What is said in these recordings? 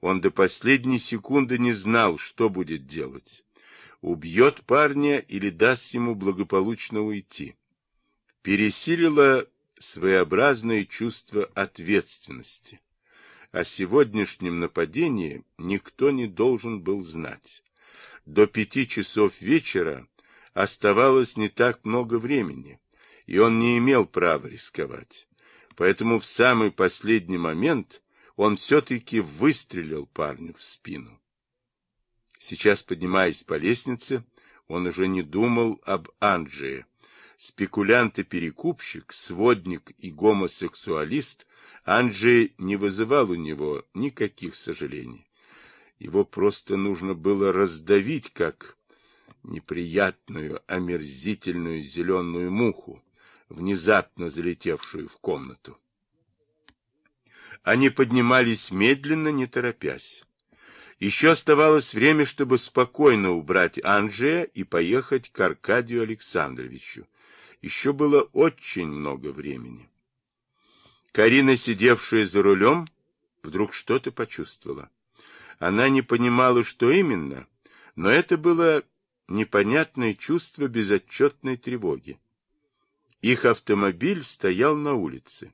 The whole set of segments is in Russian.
Он до последней секунды не знал, что будет делать. Убьет парня или даст ему благополучно уйти. Пересилило своеобразное чувство ответственности. О сегодняшнем нападении никто не должен был знать. До пяти часов вечера оставалось не так много времени, и он не имел права рисковать. Поэтому в самый последний момент он все-таки выстрелил парню в спину. Сейчас, поднимаясь по лестнице, он уже не думал об Анджее. Спекулянт и перекупщик, сводник и гомосексуалист, Анджей не вызывал у него никаких сожалений. Его просто нужно было раздавить, как неприятную, омерзительную зеленую муху, внезапно залетевшую в комнату. Они поднимались медленно, не торопясь. Еще оставалось время, чтобы спокойно убрать Анжея и поехать к Аркадию Александровичу. Еще было очень много времени. Карина, сидевшая за рулем, вдруг что-то почувствовала. Она не понимала, что именно, но это было непонятное чувство безотчетной тревоги. Их автомобиль стоял на улице.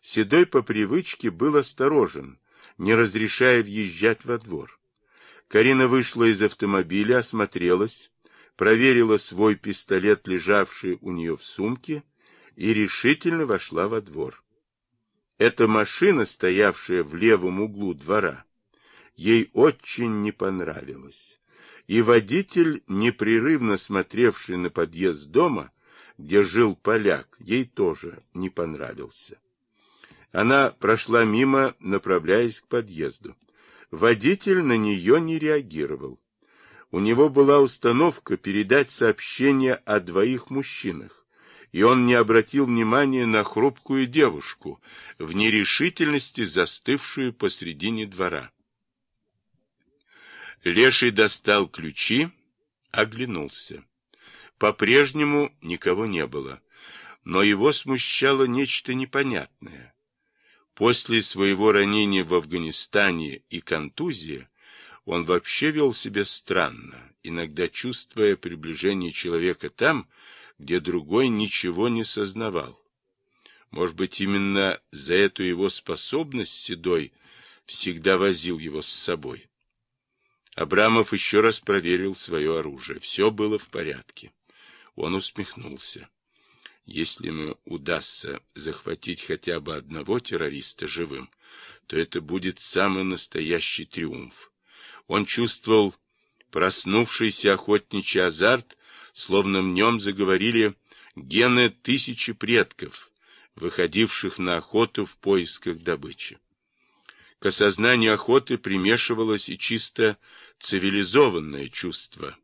Седой по привычке был осторожен, не разрешая въезжать во двор. Карина вышла из автомобиля, осмотрелась, проверила свой пистолет, лежавший у нее в сумке, и решительно вошла во двор. Эта машина, стоявшая в левом углу двора, ей очень не понравилась. И водитель, непрерывно смотревший на подъезд дома, где жил поляк, ей тоже не понравился. Она прошла мимо, направляясь к подъезду. Водитель на нее не реагировал. У него была установка передать сообщение о двоих мужчинах, и он не обратил внимания на хрупкую девушку, в нерешительности застывшую посредине двора. Леший достал ключи, оглянулся. По-прежнему никого не было, но его смущало нечто непонятное. После своего ранения в Афганистане и контузии он вообще вел себя странно, иногда чувствуя приближение человека там, где другой ничего не сознавал. Может быть, именно за эту его способность Седой всегда возил его с собой. Абрамов еще раз проверил свое оружие. Все было в порядке. Он усмехнулся. Если ему удастся захватить хотя бы одного террориста живым, то это будет самый настоящий триумф. Он чувствовал проснувшийся охотничий азарт, словно в нем заговорили гены тысячи предков, выходивших на охоту в поисках добычи. К осознанию охоты примешивалось и чисто цивилизованное чувство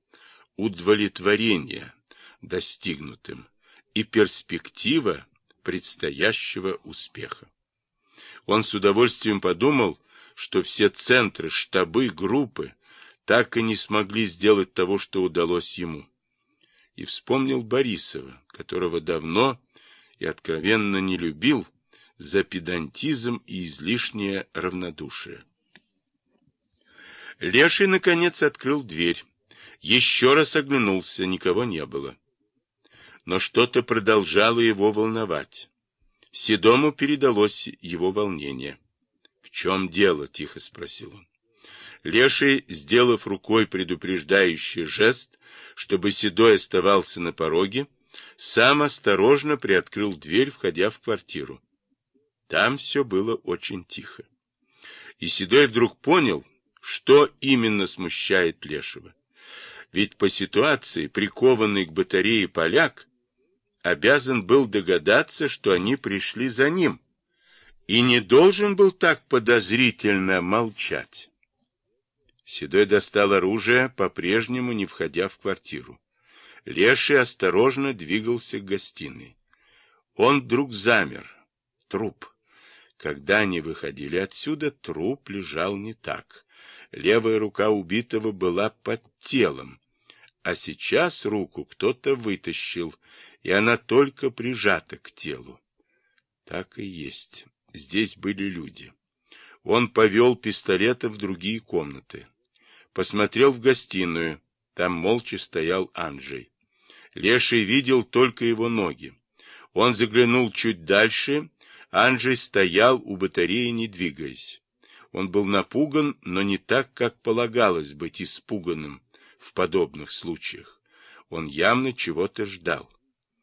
удовлетворения достигнутым и перспектива предстоящего успеха. Он с удовольствием подумал, что все центры, штабы, группы так и не смогли сделать того, что удалось ему. И вспомнил Борисова, которого давно и откровенно не любил за педантизм и излишнее равнодушие. Леший, наконец, открыл дверь. Еще раз оглянулся, никого не было но что-то продолжало его волновать. Седому передалось его волнение. — В чем дело? — тихо спросил он. Леший, сделав рукой предупреждающий жест, чтобы Седой оставался на пороге, сам осторожно приоткрыл дверь, входя в квартиру. Там все было очень тихо. И Седой вдруг понял, что именно смущает Лешего. Ведь по ситуации, прикованный к батарее поляк, обязан был догадаться, что они пришли за ним, и не должен был так подозрительно молчать. Седой достал оружие, по-прежнему не входя в квартиру. Леший осторожно двигался к гостиной. Он вдруг замер. Труп. Когда они выходили отсюда, труп лежал не так. Левая рука убитого была под телом, а сейчас руку кто-то вытащил, и она только прижата к телу. Так и есть. Здесь были люди. Он повел пистолета в другие комнаты. Посмотрел в гостиную. Там молча стоял Анджей. Леший видел только его ноги. Он заглянул чуть дальше. Анджей стоял у батареи, не двигаясь. Он был напуган, но не так, как полагалось быть испуганным в подобных случаях. Он явно чего-то ждал.